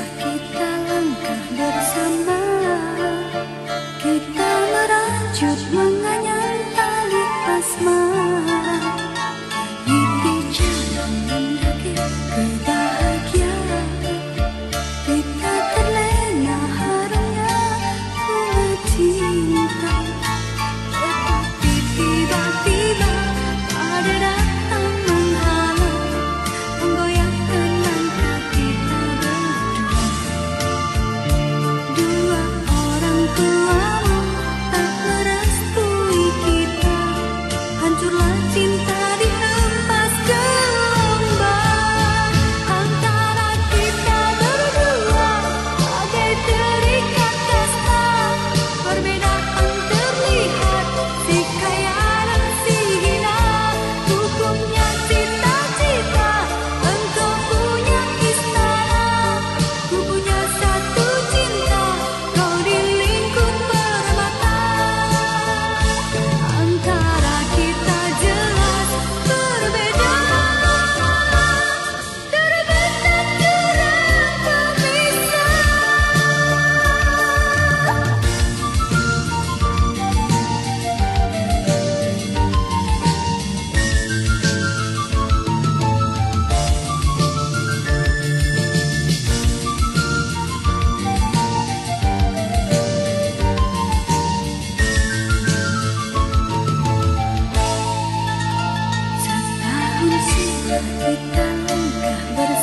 kita langkah bersama Bukankah bersama